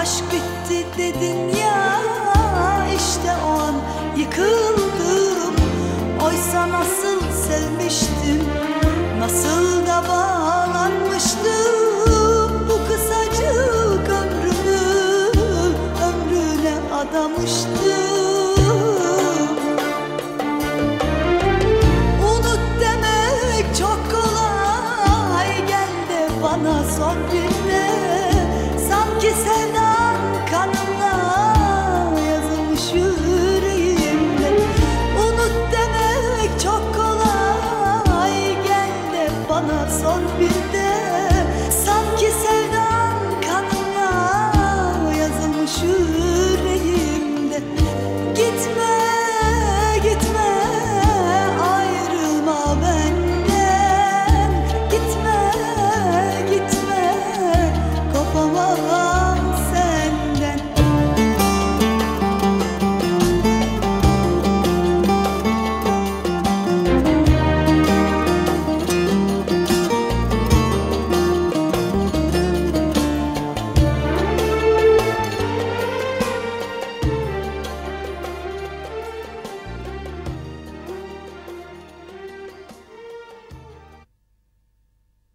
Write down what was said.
Aşk bitti dedin ya işte o an yıkıldım. Oysa nasıl sevmiştim nasıl